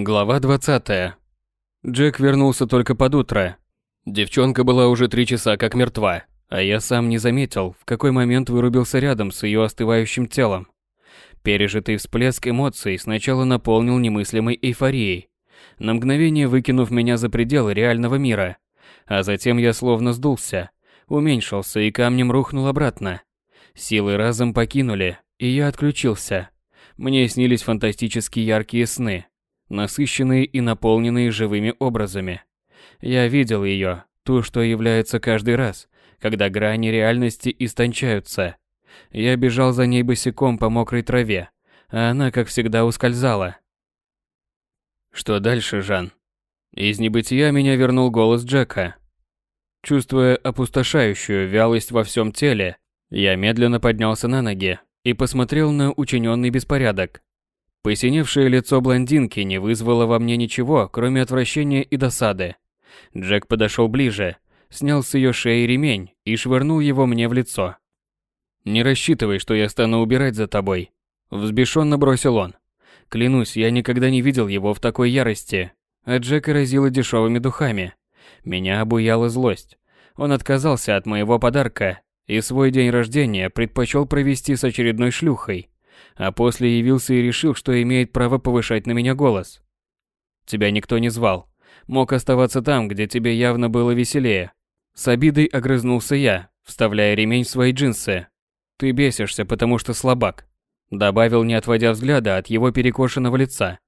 Глава 20. Джек вернулся только под утро. Девчонка была уже три часа как мертва, а я сам не заметил, в какой момент вырубился рядом с ее остывающим телом. Пережитый всплеск эмоций сначала наполнил немыслимой эйфорией, на мгновение выкинув меня за пределы реального мира, а затем я словно сдулся, уменьшился и камнем рухнул обратно. Силы разом покинули, и я отключился. Мне снились фантастически яркие сны, насыщенные и наполненные живыми образами. Я видел ее, ту, что является каждый раз, когда грани реальности истончаются. Я бежал за ней босиком по мокрой траве, а она, как всегда, ускользала. Что дальше, Жан? Из небытия меня вернул голос Джека. Чувствуя опустошающую вялость во всем теле, я медленно поднялся на ноги и посмотрел на учиненный беспорядок. Посиневшее лицо блондинки не вызвало во мне ничего, кроме отвращения и досады. Джек подошел ближе, снял с ее шеи ремень и швырнул его мне в лицо. «Не рассчитывай, что я стану убирать за тобой», – взбешенно бросил он. Клянусь, я никогда не видел его в такой ярости. А Джека разило дешевыми духами. Меня обуяла злость. Он отказался от моего подарка и свой день рождения предпочел провести с очередной шлюхой, а после явился и решил, что имеет право повышать на меня голос. Тебя никто не звал. Мог оставаться там, где тебе явно было веселее. С обидой огрызнулся я, вставляя ремень в свои джинсы. Ты бесишься, потому что слабак. Добавил, не отводя взгляда от его перекошенного лица.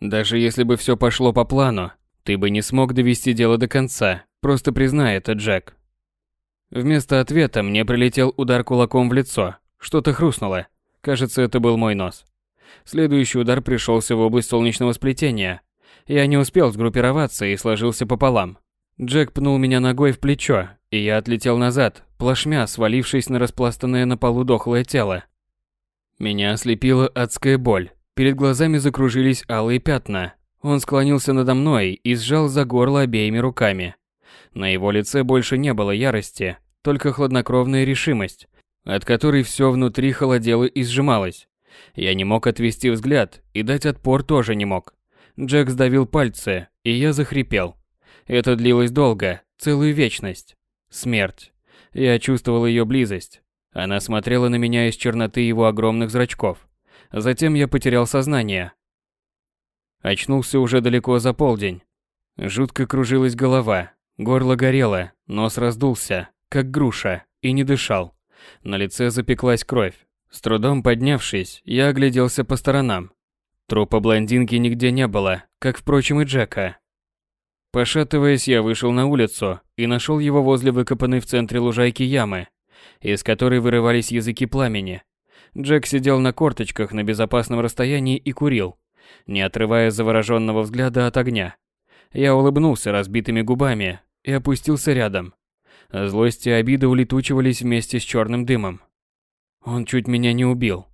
Даже если бы все пошло по плану, ты бы не смог довести дело до конца. Просто признай это, Джек. Вместо ответа мне прилетел удар кулаком в лицо. Что-то хрустнуло. Кажется, это был мой нос. Следующий удар пришелся в область солнечного сплетения. Я не успел сгруппироваться и сложился пополам. Джек пнул меня ногой в плечо, и я отлетел назад, плашмя свалившись на распластанное на полу дохлое тело. Меня ослепила адская боль. Перед глазами закружились алые пятна. Он склонился надо мной и сжал за горло обеими руками. На его лице больше не было ярости, только хладнокровная решимость, от которой все внутри холодело и сжималось. Я не мог отвести взгляд, и дать отпор тоже не мог. Джек сдавил пальцы, и я захрипел. Это длилось долго, целую вечность. Смерть. Я чувствовал ее близость. Она смотрела на меня из черноты его огромных зрачков. Затем я потерял сознание. Очнулся уже далеко за полдень. Жутко кружилась голова, горло горело, нос раздулся, как груша, и не дышал. На лице запеклась кровь. С трудом поднявшись, я огляделся по сторонам. Трупа блондинки нигде не было, как, впрочем, и Джека. Пошатываясь, я вышел на улицу и нашел его возле выкопанной в центре лужайки ямы из которой вырывались языки пламени. Джек сидел на корточках на безопасном расстоянии и курил, не отрывая завороженного взгляда от огня. Я улыбнулся разбитыми губами и опустился рядом. Злость и обида улетучивались вместе с черным дымом. Он чуть меня не убил.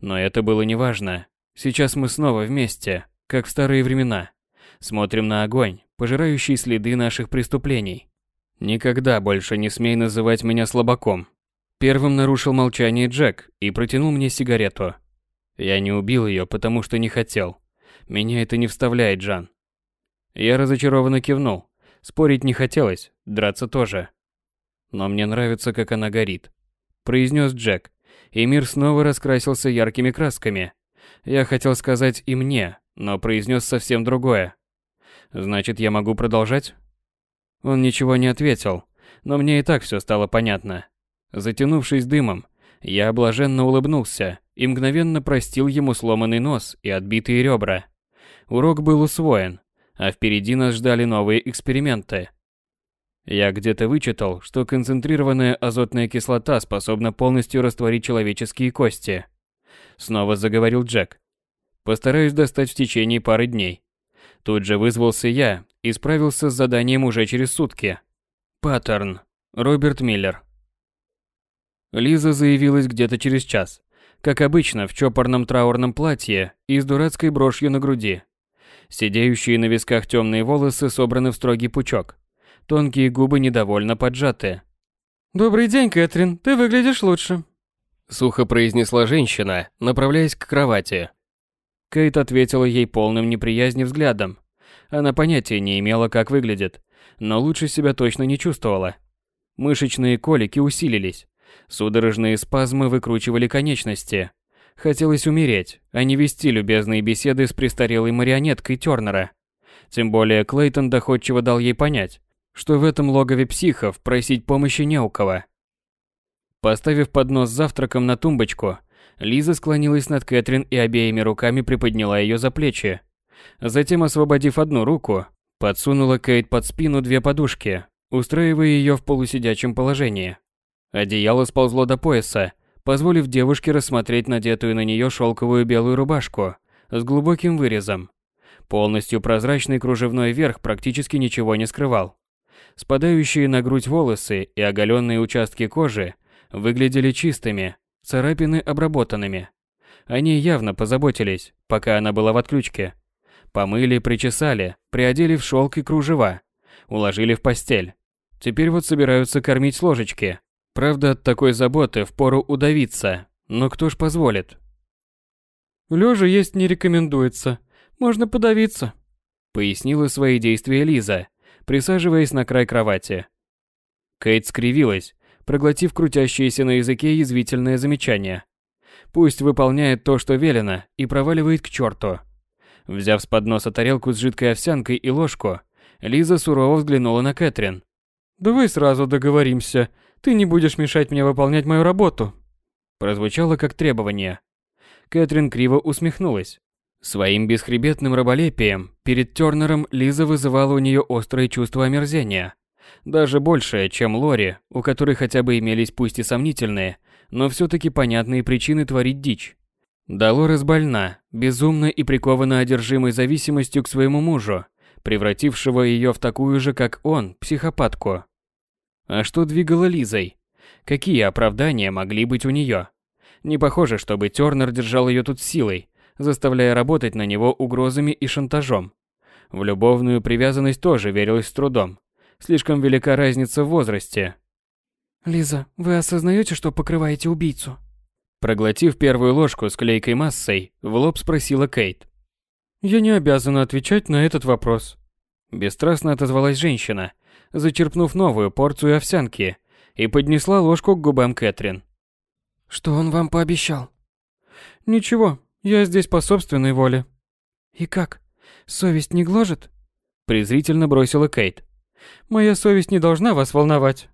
Но это было неважно. Сейчас мы снова вместе, как в старые времена. Смотрим на огонь, пожирающий следы наших преступлений. Никогда больше не смей называть меня слабаком. Первым нарушил молчание Джек и протянул мне сигарету. Я не убил ее, потому что не хотел. Меня это не вставляет, Жан. Я разочарованно кивнул. Спорить не хотелось, драться тоже. Но мне нравится, как она горит. Произнес Джек, и мир снова раскрасился яркими красками. Я хотел сказать и мне, но произнес совсем другое. Значит, я могу продолжать? Он ничего не ответил, но мне и так все стало понятно. Затянувшись дымом, я блаженно улыбнулся и мгновенно простил ему сломанный нос и отбитые ребра. Урок был усвоен, а впереди нас ждали новые эксперименты. Я где-то вычитал, что концентрированная азотная кислота способна полностью растворить человеческие кости. Снова заговорил Джек. Постараюсь достать в течение пары дней. Тут же вызвался я и справился с заданием уже через сутки. Паттерн. Роберт Миллер. Лиза заявилась где-то через час. Как обычно, в чопорном траурном платье и с дурацкой брошью на груди. Сидеющие на висках темные волосы собраны в строгий пучок. Тонкие губы недовольно поджаты. «Добрый день, Кэтрин, ты выглядишь лучше», — сухо произнесла женщина, направляясь к кровати. Кейт ответила ей полным неприязни взглядом. Она понятия не имела, как выглядит, но лучше себя точно не чувствовала. Мышечные колики усилились. Судорожные спазмы выкручивали конечности. Хотелось умереть, а не вести любезные беседы с престарелой марионеткой Тёрнера. Тем более Клейтон доходчиво дал ей понять, что в этом логове психов просить помощи не у кого. Поставив поднос с завтраком на тумбочку, Лиза склонилась над Кэтрин и обеими руками приподняла ее за плечи. Затем, освободив одну руку, подсунула Кейт под спину две подушки, устраивая ее в полусидячем положении. Одеяло сползло до пояса, позволив девушке рассмотреть надетую на нее шелковую белую рубашку с глубоким вырезом. Полностью прозрачный кружевной верх практически ничего не скрывал. Спадающие на грудь волосы и оголенные участки кожи выглядели чистыми, царапины обработанными. Они явно позаботились, пока она была в отключке. Помыли, причесали, приодели в шелк и кружева, уложили в постель. Теперь вот собираются кормить с ложечки. Правда, от такой заботы впору удавиться, но кто ж позволит? Лежа есть не рекомендуется, можно подавиться, пояснила свои действия Лиза, присаживаясь на край кровати. Кейт скривилась, проглотив крутящееся на языке язвительное замечание. Пусть выполняет то, что велено, и проваливает к черту. Взяв с подноса тарелку с жидкой овсянкой и ложку, Лиза сурово взглянула на Кэтрин. «Давай сразу договоримся. Ты не будешь мешать мне выполнять мою работу». Прозвучало как требование. Кэтрин криво усмехнулась. Своим бесхребетным раболепием перед Тёрнером Лиза вызывала у нее острое чувство омерзения. Даже большее, чем Лори, у которой хотя бы имелись пусть и сомнительные, но все-таки понятные причины творить дичь. Долорес больна, безумно и прикована одержимой зависимостью к своему мужу, превратившего ее в такую же, как он, психопатку. А что двигало Лизой? Какие оправдания могли быть у нее? Не похоже, чтобы Тернер держал ее тут силой, заставляя работать на него угрозами и шантажом. В любовную привязанность тоже верилось с трудом. Слишком велика разница в возрасте. «Лиза, вы осознаете, что покрываете убийцу?» Проглотив первую ложку с клейкой массой, в лоб спросила Кейт. «Я не обязана отвечать на этот вопрос». Бесстрастно отозвалась женщина, зачерпнув новую порцию овсянки и поднесла ложку к губам Кэтрин. «Что он вам пообещал?» «Ничего, я здесь по собственной воле». «И как? Совесть не гложет?» Презрительно бросила Кейт. Моя совесть не должна вас волновать.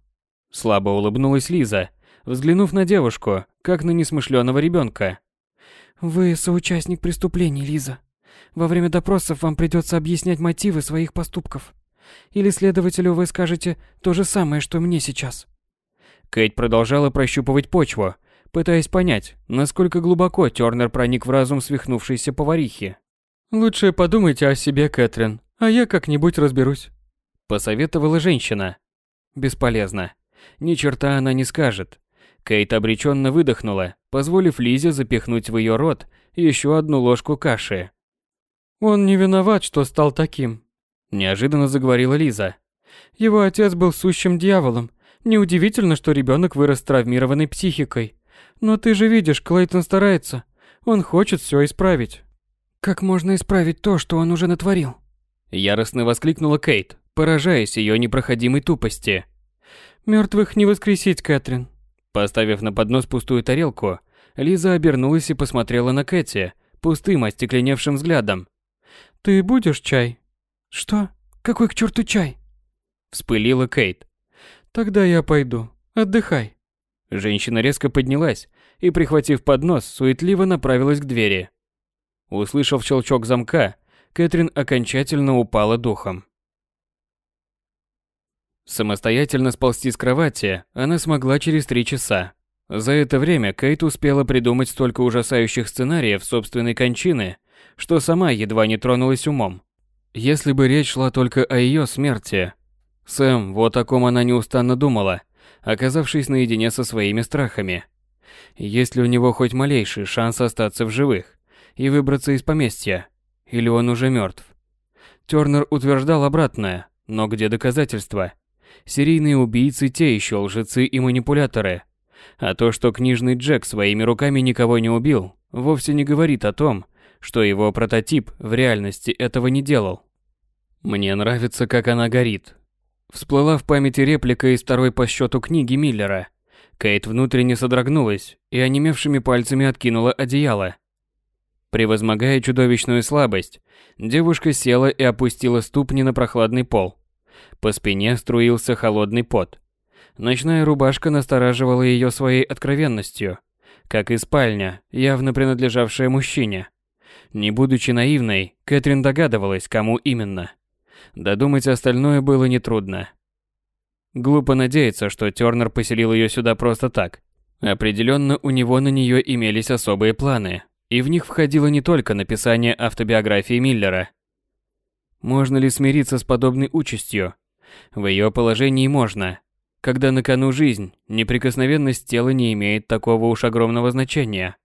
Слабо улыбнулась Лиза, взглянув на девушку, как на несмышленого ребенка. Вы соучастник преступлений, Лиза. Во время допросов вам придется объяснять мотивы своих поступков. Или следователю вы скажете то же самое, что мне сейчас. Кейт продолжала прощупывать почву, пытаясь понять, насколько глубоко Тёрнер проник в разум свихнувшейся поварихи. «Лучше подумайте о себе, Кэтрин, а я как-нибудь разберусь». Посоветовала женщина. Бесполезно. Ни черта она не скажет. Кейт обреченно выдохнула, позволив Лизе запихнуть в ее рот еще одну ложку каши. «Он не виноват, что стал таким», – неожиданно заговорила Лиза. «Его отец был сущим дьяволом. Неудивительно, что ребенок вырос травмированной психикой. Но ты же видишь, Клейтон старается. Он хочет все исправить». «Как можно исправить то, что он уже натворил?» Яростно воскликнула Кейт, поражаясь ее непроходимой тупости. Мертвых не воскресить, Кэтрин. Поставив на поднос пустую тарелку, Лиза обернулась и посмотрела на Кэти пустым остекленевшим взглядом. «Ты будешь чай?» «Что? Какой к черту чай?» Вспылила Кейт. «Тогда я пойду. Отдыхай». Женщина резко поднялась и, прихватив поднос, суетливо направилась к двери. Услышав щелчок замка, Кэтрин окончательно упала духом. Самостоятельно сползти с кровати она смогла через три часа. За это время Кейт успела придумать столько ужасающих сценариев собственной кончины, что сама едва не тронулась умом. Если бы речь шла только о ее смерти. Сэм, вот о ком она неустанно думала, оказавшись наедине со своими страхами. Есть ли у него хоть малейший шанс остаться в живых и выбраться из поместья? Или он уже мертв? Тернер утверждал обратное, но где доказательства? Серийные убийцы те еще лжецы и манипуляторы. А то, что книжный Джек своими руками никого не убил, вовсе не говорит о том, что его прототип в реальности этого не делал. Мне нравится, как она горит. Всплыла в памяти реплика из второй по счету книги Миллера. Кейт внутренне содрогнулась и онемевшими пальцами откинула одеяло. Превозмогая чудовищную слабость, девушка села и опустила ступни на прохладный пол. По спине струился холодный пот. Ночная рубашка настораживала ее своей откровенностью, как и спальня, явно принадлежавшая мужчине. Не будучи наивной, Кэтрин догадывалась, кому именно. Додумать остальное было нетрудно. Глупо надеяться, что Тёрнер поселил ее сюда просто так. Определенно у него на нее имелись особые планы, и в них входило не только написание автобиографии Миллера. Можно ли смириться с подобной участью? В ее положении можно. Когда на кону жизнь, неприкосновенность тела не имеет такого уж огромного значения.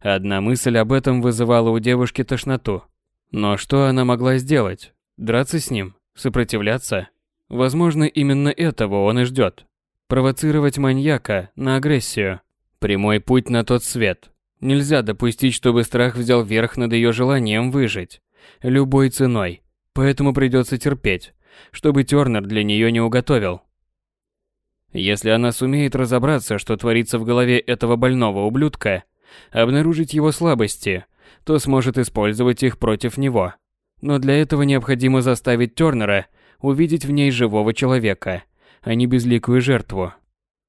Одна мысль об этом вызывала у девушки тошноту. Но что она могла сделать? Драться с ним? Сопротивляться? Возможно, именно этого он и ждет. Провоцировать маньяка на агрессию. Прямой путь на тот свет. Нельзя допустить, чтобы страх взял верх над ее желанием выжить. Любой ценой. Поэтому придется терпеть, чтобы Тернер для нее не уготовил. Если она сумеет разобраться, что творится в голове этого больного ублюдка, обнаружить его слабости, то сможет использовать их против него. Но для этого необходимо заставить Тернера увидеть в ней живого человека, а не безликую жертву.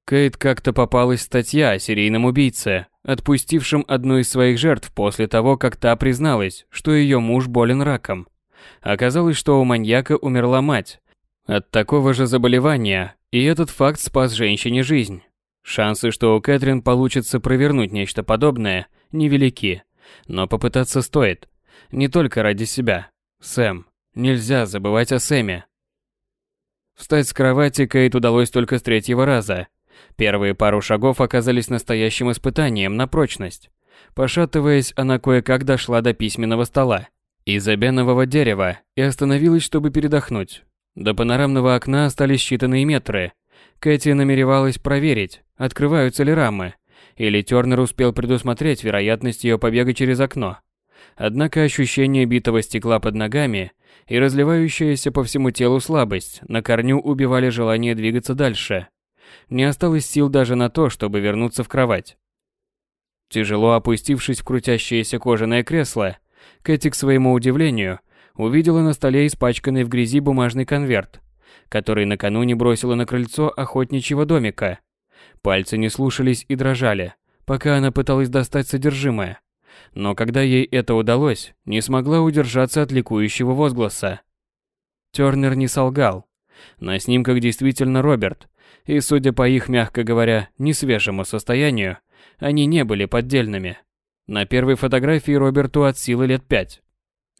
Кейт как-то попалась статья о серийном убийце, отпустившем одну из своих жертв после того, как та призналась, что ее муж болен раком. Оказалось, что у маньяка умерла мать от такого же заболевания, и этот факт спас женщине жизнь. Шансы, что у Кэтрин получится провернуть нечто подобное, невелики, но попытаться стоит. Не только ради себя. Сэм. Нельзя забывать о Сэме. Встать с кровати Кейт удалось только с третьего раза. Первые пару шагов оказались настоящим испытанием на прочность. Пошатываясь, она кое-как дошла до письменного стола из обенового дерева и остановилась, чтобы передохнуть. До панорамного окна остались считанные метры. Кэти намеревалась проверить, открываются ли рамы, или Тёрнер успел предусмотреть вероятность ее побега через окно. Однако ощущение битого стекла под ногами и разливающаяся по всему телу слабость на корню убивали желание двигаться дальше. Не осталось сил даже на то, чтобы вернуться в кровать. Тяжело опустившись в крутящееся кожаное кресло, Кэти, к своему удивлению, увидела на столе испачканный в грязи бумажный конверт, который накануне бросила на крыльцо охотничьего домика. Пальцы не слушались и дрожали, пока она пыталась достать содержимое но когда ей это удалось, не смогла удержаться от ликующего возгласа. Тёрнер не солгал. На снимках действительно Роберт, и судя по их, мягко говоря, несвежему состоянию, они не были поддельными. На первой фотографии Роберту от силы лет пять.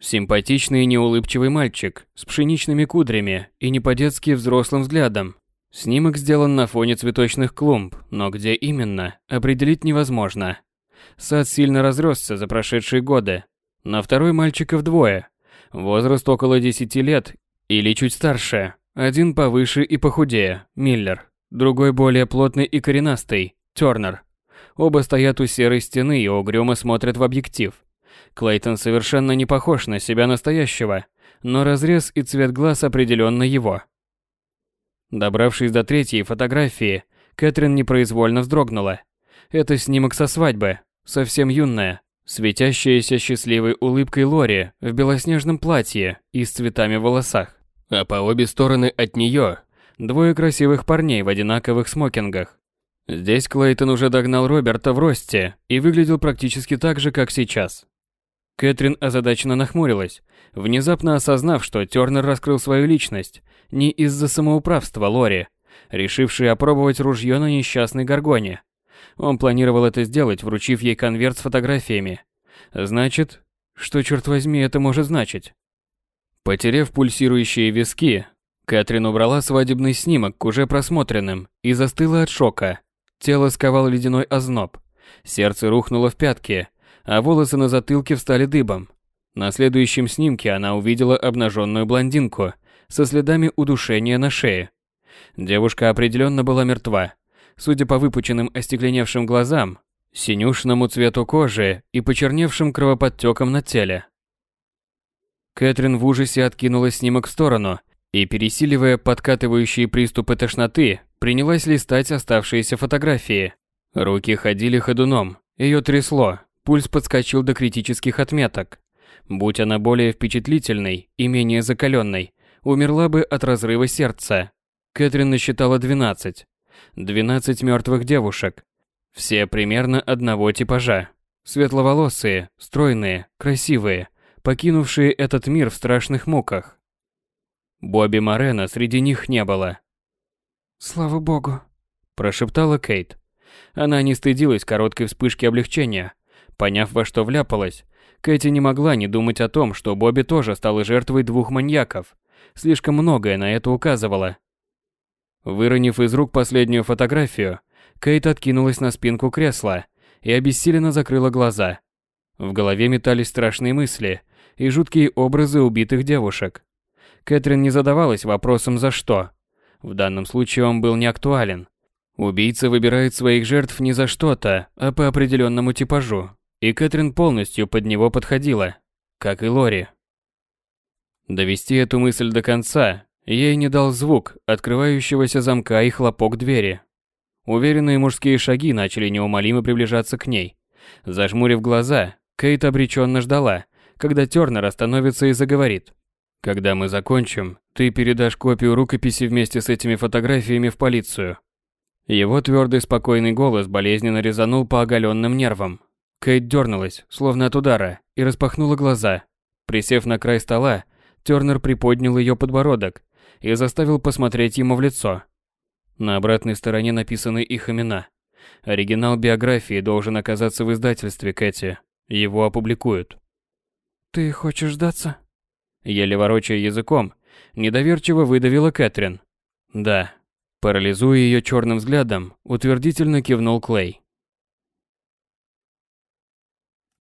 Симпатичный и неулыбчивый мальчик с пшеничными кудрями и не по-детски взрослым взглядом. Снимок сделан на фоне цветочных клумб, но где именно, определить невозможно. Сад сильно разросся за прошедшие годы. На второй мальчиков двое. Возраст около 10 лет или чуть старше. Один повыше и похудее, Миллер. Другой более плотный и коренастый, Тёрнер. Оба стоят у серой стены и угрюмо смотрят в объектив. Клейтон совершенно не похож на себя настоящего, но разрез и цвет глаз определенно его. Добравшись до третьей фотографии, Кэтрин непроизвольно вздрогнула. Это снимок со свадьбы, совсем юная, светящаяся счастливой улыбкой Лори в белоснежном платье и с цветами в волосах. А по обе стороны от нее двое красивых парней в одинаковых смокингах. Здесь Клейтон уже догнал Роберта в росте и выглядел практически так же, как сейчас. Кэтрин озадаченно нахмурилась, внезапно осознав, что Тёрнер раскрыл свою личность не из-за самоуправства Лори, решившей опробовать ружье на несчастной Гаргоне, он планировал это сделать, вручив ей конверт с фотографиями. Значит, что, черт возьми, это может значить? Потерев пульсирующие виски, Кэтрин убрала свадебный снимок к уже просмотренным и застыла от шока. Тело сковал ледяной озноб. Сердце рухнуло в пятки, а волосы на затылке встали дыбом. На следующем снимке она увидела обнаженную блондинку со следами удушения на шее. Девушка определенно была мертва. Судя по выпученным остекленевшим глазам, синюшному цвету кожи и почерневшим кровоподтеком на теле. Кэтрин в ужасе откинула снимок в сторону и, пересиливая подкатывающие приступы тошноты, принялась листать оставшиеся фотографии. Руки ходили ходуном, ее трясло, пульс подскочил до критических отметок. Будь она более впечатлительной и менее закаленной, умерла бы от разрыва сердца. Кэтрин насчитала 12. 12 мертвых девушек. Все примерно одного типажа. Светловолосые, стройные, красивые, покинувшие этот мир в страшных муках. Бобби Морена среди них не было. «Слава богу», – прошептала Кейт. Она не стыдилась короткой вспышки облегчения. Поняв, во что вляпалась, Кэти не могла не думать о том, что Бобби тоже стал жертвой двух маньяков. Слишком многое на это указывало. Выронив из рук последнюю фотографию, Кейт откинулась на спинку кресла и обессиленно закрыла глаза. В голове метались страшные мысли и жуткие образы убитых девушек. Кэтрин не задавалась вопросом «за что?». В данном случае он был не актуален. Убийца выбирает своих жертв не за что-то, а по определенному типажу. И Кэтрин полностью под него подходила, как и Лори. Довести эту мысль до конца ей не дал звук открывающегося замка и хлопок двери. Уверенные мужские шаги начали неумолимо приближаться к ней. Зажмурив глаза, Кейт обреченно ждала, когда Тёрнер остановится и заговорит. «Когда мы закончим, ты передашь копию рукописи вместе с этими фотографиями в полицию». Его твердый спокойный голос болезненно резанул по оголенным нервам. Кейт дернулась, словно от удара, и распахнула глаза. Присев на край стола, Тернер приподнял ее подбородок и заставил посмотреть ему в лицо. На обратной стороне написаны их имена. Оригинал биографии должен оказаться в издательстве Кэти. Его опубликуют. «Ты хочешь сдаться?» Еле ворочая языком, недоверчиво выдавила Кэтрин. «Да». Парализуя ее черным взглядом, утвердительно кивнул Клей.